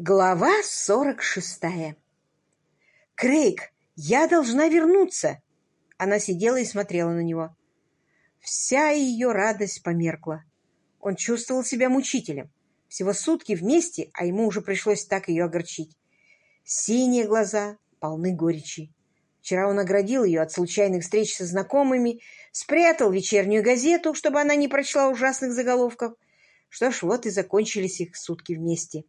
Глава сорок шестая. «Крейг, я должна вернуться!» Она сидела и смотрела на него. Вся ее радость померкла. Он чувствовал себя мучителем. Всего сутки вместе, а ему уже пришлось так ее огорчить. Синие глаза полны горечи. Вчера он оградил ее от случайных встреч со знакомыми, спрятал вечернюю газету, чтобы она не прочла ужасных заголовков. Что ж, вот и закончились их сутки вместе.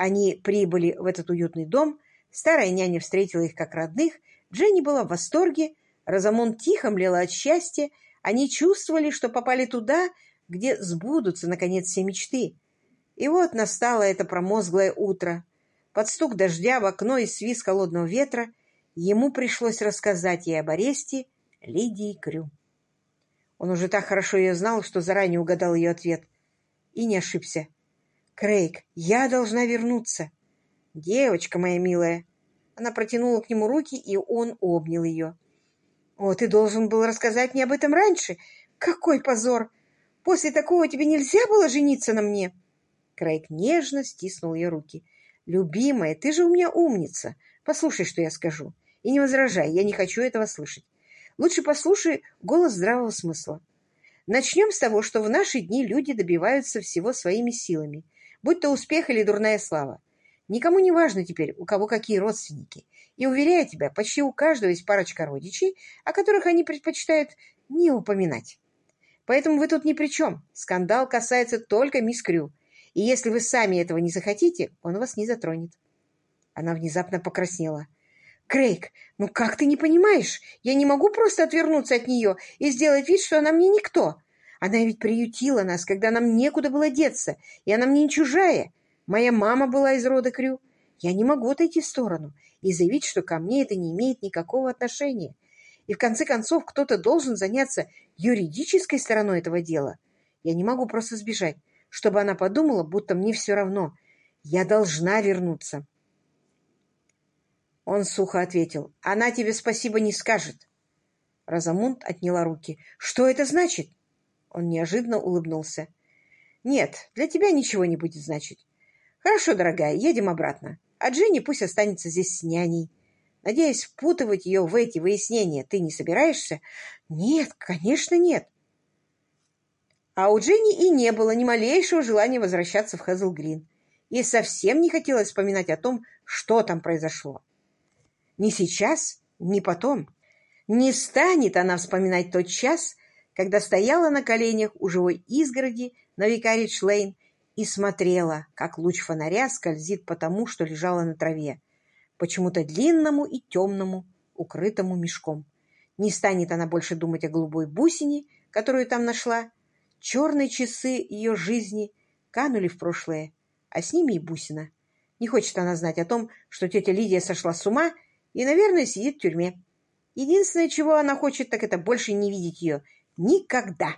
Они прибыли в этот уютный дом, старая няня встретила их как родных, Дженни была в восторге, Розамон тихо млела от счастья, они чувствовали, что попали туда, где сбудутся, наконец, все мечты. И вот настало это промозглое утро. Под стук дождя в окно и свист холодного ветра ему пришлось рассказать ей об аресте Лидии Крю. Он уже так хорошо ее знал, что заранее угадал ее ответ. И не ошибся. «Крейг, я должна вернуться!» «Девочка моя милая!» Она протянула к нему руки, и он обнял ее. «О, ты должен был рассказать мне об этом раньше! Какой позор! После такого тебе нельзя было жениться на мне!» Крейг нежно стиснул ее руки. «Любимая, ты же у меня умница! Послушай, что я скажу. И не возражай, я не хочу этого слышать. Лучше послушай голос здравого смысла. Начнем с того, что в наши дни люди добиваются всего своими силами — будь то успех или дурная слава. Никому не важно теперь, у кого какие родственники. И, уверяю тебя, почти у каждого есть парочка родичей, о которых они предпочитают не упоминать. Поэтому вы тут ни при чем. Скандал касается только мисс Крю. И если вы сами этого не захотите, он вас не затронет. Она внезапно покраснела. «Крейг, ну как ты не понимаешь? Я не могу просто отвернуться от нее и сделать вид, что она мне никто. Она ведь приютила нас, когда нам некуда было деться, и она мне не чужая. Моя мама была из рода Крю. Я не могу отойти в сторону и заявить, что ко мне это не имеет никакого отношения. И в конце концов кто-то должен заняться юридической стороной этого дела. Я не могу просто сбежать, чтобы она подумала, будто мне все равно. Я должна вернуться. Он сухо ответил. Она тебе спасибо не скажет. Розамунд отняла руки. Что это значит? Он неожиданно улыбнулся. «Нет, для тебя ничего не будет значить. Хорошо, дорогая, едем обратно. А Дженни пусть останется здесь с няней. Надеюсь, впутывать ее в эти выяснения ты не собираешься?» «Нет, конечно, нет». А у Дженни и не было ни малейшего желания возвращаться в Хэзл-Грин. Ей совсем не хотелось вспоминать о том, что там произошло. Ни сейчас, ни потом. Не станет она вспоминать тот час, когда стояла на коленях у живой изгороди на Викаридж-Лейн и смотрела, как луч фонаря скользит по тому, что лежало на траве, почему-то длинному и темному, укрытому мешком. Не станет она больше думать о голубой бусине, которую там нашла. Черные часы ее жизни канули в прошлое, а с ними и бусина. Не хочет она знать о том, что тетя Лидия сошла с ума и, наверное, сидит в тюрьме. Единственное, чего она хочет, так это больше не видеть ее Никогда.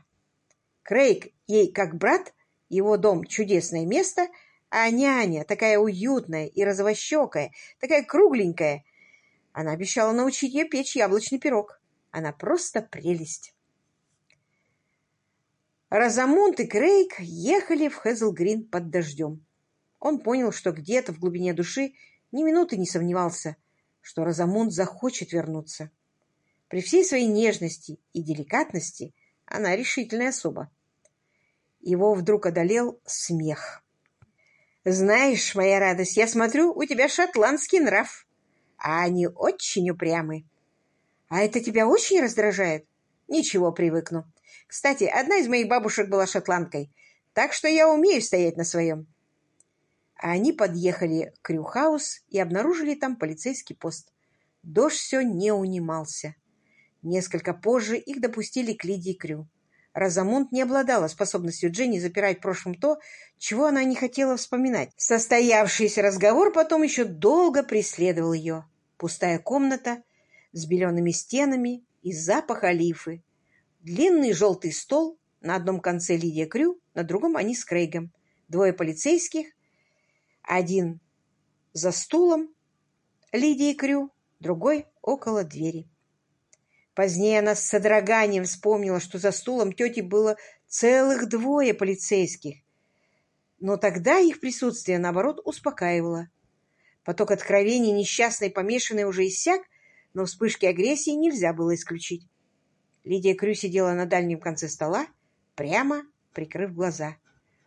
Крейг ей как брат, его дом — чудесное место, а няня такая уютная и розовощекая, такая кругленькая. Она обещала научить ее печь яблочный пирог. Она просто прелесть. Розамунд и Крейг ехали в Хэзлгрин под дождем. Он понял, что где-то в глубине души ни минуты не сомневался, что Розамунд захочет вернуться. При всей своей нежности и деликатности она решительная особа. Его вдруг одолел смех. «Знаешь, моя радость, я смотрю, у тебя шотландский нрав, а они очень упрямы. А это тебя очень раздражает? Ничего, привыкну. Кстати, одна из моих бабушек была шотландкой, так что я умею стоять на своем». Они подъехали к Крюхаус и обнаружили там полицейский пост. Дождь все не унимался. Несколько позже их допустили к Лидии Крю. Розамунд не обладала способностью Дженни запирать в прошлом то, чего она не хотела вспоминать. Состоявшийся разговор потом еще долго преследовал ее. Пустая комната с белеными стенами и запах олифы. Длинный желтый стол, на одном конце Лидия Крю, на другом они с Крейгом. Двое полицейских, один за стулом Лидии Крю, другой около двери. Позднее она с содроганием вспомнила, что за стулом тети было целых двое полицейских. Но тогда их присутствие, наоборот, успокаивало. Поток откровений несчастной помешанной уже иссяк, но вспышки агрессии нельзя было исключить. Лидия Крю сидела на дальнем конце стола, прямо прикрыв глаза.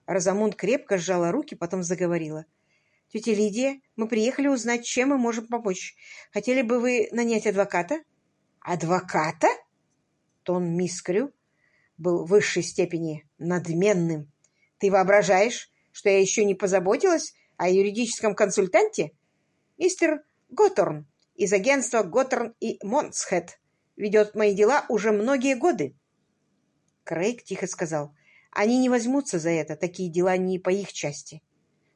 Розамунд крепко сжала руки, потом заговорила. «Тетя Лидия, мы приехали узнать, чем мы можем помочь. Хотели бы вы нанять адвоката?» «Адвоката?» Тон мисс Крю был в высшей степени надменным. «Ты воображаешь, что я еще не позаботилась о юридическом консультанте? Мистер Готторн из агентства Готтерн и Монсхед ведет мои дела уже многие годы». Крейг тихо сказал, «Они не возьмутся за это, такие дела не по их части.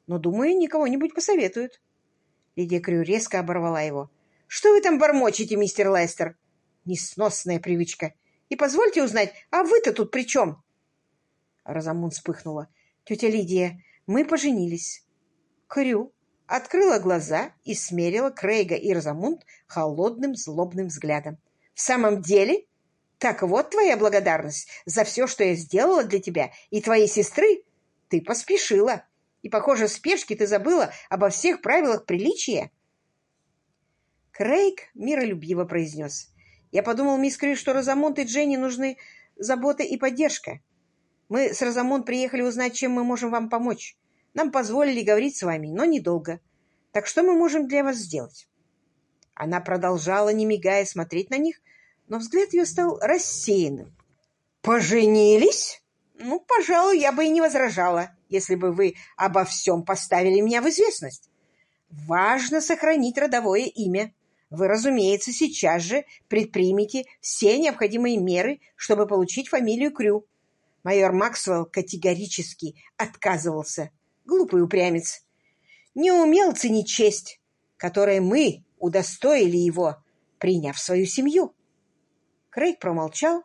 Но, думаю, никого-нибудь посоветуют». Лидия Крю резко оборвала его. «Что вы там бормочете, мистер Лестер? Несносная привычка. И позвольте узнать, а вы-то тут при чем?» Розамун вспыхнула. «Тетя Лидия, мы поженились». Крю открыла глаза и смерила Крейга и Розамунд холодным злобным взглядом. «В самом деле? Так вот твоя благодарность за все, что я сделала для тебя и твоей сестры? Ты поспешила, и, похоже, в спешке ты забыла обо всех правилах приличия». Крейг миролюбиво произнес. «Я подумал, мисс Крю, что Розамунд и Дженни нужны забота и поддержка. Мы с Розамунд приехали узнать, чем мы можем вам помочь. Нам позволили говорить с вами, но недолго. Так что мы можем для вас сделать?» Она продолжала, не мигая, смотреть на них, но взгляд ее стал рассеянным. «Поженились? Ну, пожалуй, я бы и не возражала, если бы вы обо всем поставили меня в известность. Важно сохранить родовое имя. Вы, разумеется, сейчас же предпримете все необходимые меры, чтобы получить фамилию Крю. Майор Максвелл категорически отказывался глупый упрямец, не умел ценить честь, которой мы удостоили его, приняв свою семью. Крейг промолчал,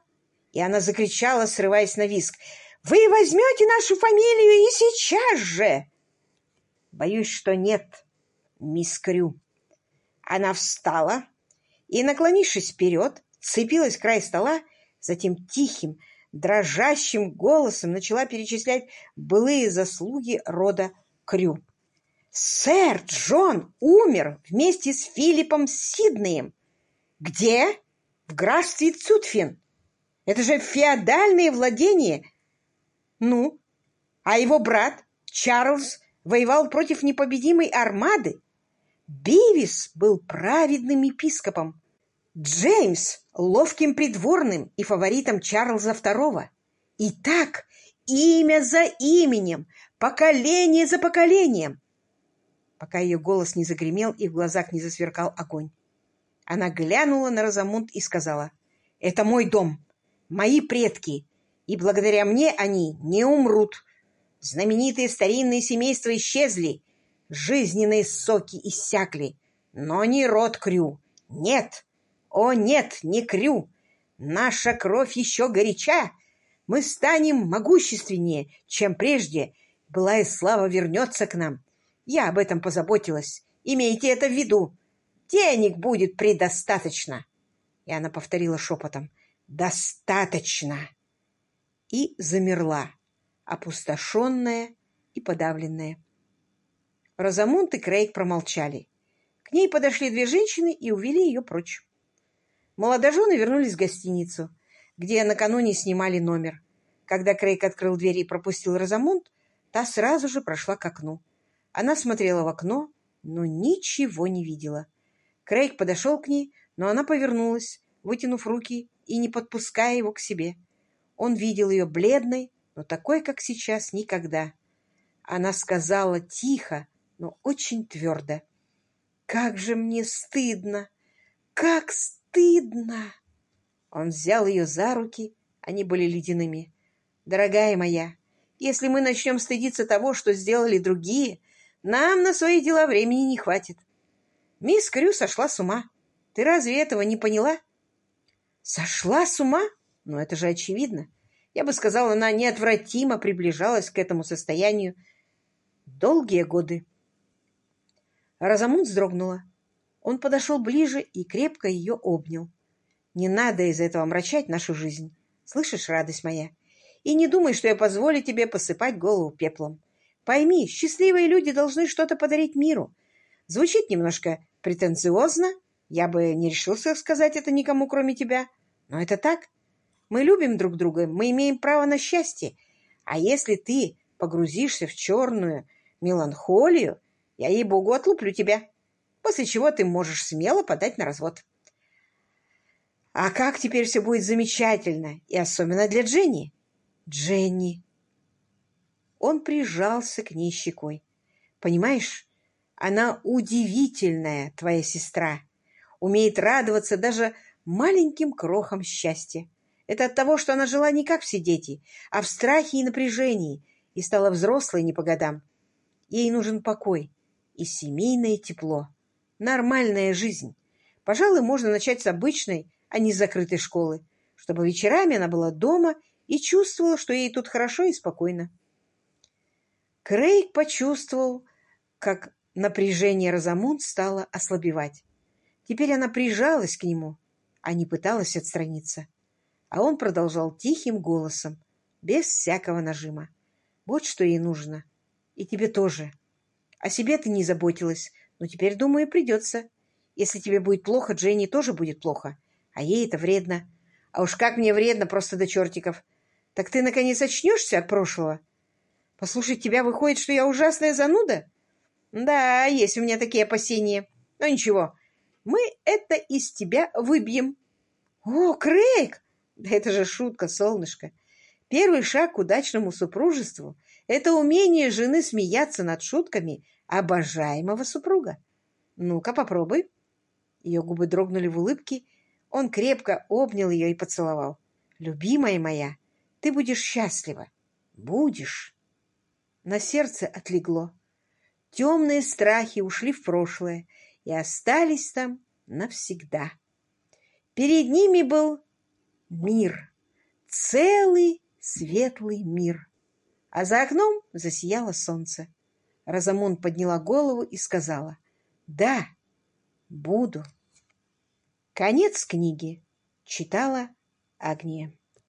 и она закричала, срываясь на виск. «Вы возьмете нашу фамилию и сейчас же!» «Боюсь, что нет, мисс Крю». Она встала и, наклонившись вперед, цепилась в край стола, затем тихим, дрожащим голосом начала перечислять былые заслуги рода Крю. «Сэр Джон умер вместе с Филиппом Сиднеем. Где? В графстве Цутфин. Это же феодальные владения. Ну, а его брат Чарльз воевал против непобедимой армады. Бивис был праведным епископом. Джеймс — ловким придворным и фаворитом Чарльза II. И так, имя за именем, поколение за поколением. Пока ее голос не загремел и в глазах не засверкал огонь. Она глянула на Розамунд и сказала, «Это мой дом, мои предки, и благодаря мне они не умрут. Знаменитые старинные семейства исчезли, жизненные соки иссякли, но не род Крю. Нет, о нет, не крю! Наша кровь еще горяча! Мы станем могущественнее, чем прежде. Былая слава вернется к нам. Я об этом позаботилась. Имейте это в виду. Денег будет предостаточно. И она повторила шепотом. Достаточно. И замерла, опустошенная и подавленная. Розамунд и Крейг промолчали. К ней подошли две женщины и увели ее прочь. Молодожены вернулись в гостиницу, где накануне снимали номер. Когда Крейг открыл дверь и пропустил Розамунд, та сразу же прошла к окну. Она смотрела в окно, но ничего не видела. Крейг подошел к ней, но она повернулась, вытянув руки и не подпуская его к себе. Он видел ее бледной, но такой, как сейчас, никогда. Она сказала тихо, но очень твердо. «Как же мне стыдно! Как стыдно!» стыдно!» Он взял ее за руки, они были ледяными. «Дорогая моя, если мы начнем стыдиться того, что сделали другие, нам на свои дела времени не хватит. Мисс Крю сошла с ума. Ты разве этого не поняла?» «Сошла с ума? Но это же очевидно. Я бы сказала, она неотвратимо приближалась к этому состоянию долгие годы». Розамунд вздрогнула. Он подошел ближе и крепко ее обнял. «Не надо из-за этого омрачать нашу жизнь. Слышишь, радость моя? И не думай, что я позволю тебе посыпать голову пеплом. Пойми, счастливые люди должны что-то подарить миру. Звучит немножко претенциозно, я бы не решился сказать это никому, кроме тебя. Но это так. Мы любим друг друга, мы имеем право на счастье. А если ты погрузишься в черную меланхолию, я, ей-богу, отлуплю тебя, после чего ты можешь смело подать на развод. А как теперь все будет замечательно, и особенно для Дженни. Дженни. Он прижался к ней щекой. Понимаешь, она удивительная, твоя сестра. Умеет радоваться даже маленьким крохам счастья. Это от того, что она жила не как все дети, а в страхе и напряжении, и стала взрослой не по годам. Ей нужен покой и семейное тепло. Нормальная жизнь. Пожалуй, можно начать с обычной, а не с закрытой школы, чтобы вечерами она была дома и чувствовала, что ей тут хорошо и спокойно. Крейг почувствовал, как напряжение Розамунд стало ослабевать. Теперь она прижалась к нему, а не пыталась отстраниться. А он продолжал тихим голосом, без всякого нажима. Вот что ей нужно. И тебе тоже. О себе ты не заботилась, но теперь, думаю, придется. Если тебе будет плохо, Дженни тоже будет плохо. А ей это вредно. А уж как мне вредно просто до чертиков. Так ты, наконец, очнешься от прошлого? Послушай, тебя выходит, что я ужасная зануда? Да, есть у меня такие опасения. Но ничего, мы это из тебя выбьем. О, Крейг! Да это же шутка, солнышко. Первый шаг к удачному супружеству — это умение жены смеяться над шутками обожаемого супруга. Ну-ка, попробуй. Ее губы дрогнули в улыбке. Он крепко обнял ее и поцеловал. «Любимая моя, ты будешь счастлива. Будешь». На сердце отлегло. Темные страхи ушли в прошлое и остались там навсегда. Перед ними был мир, целый светлый мир. А за окном засияло солнце. Розамон подняла голову и сказала «Да, буду». Конец книги. Читала Агния.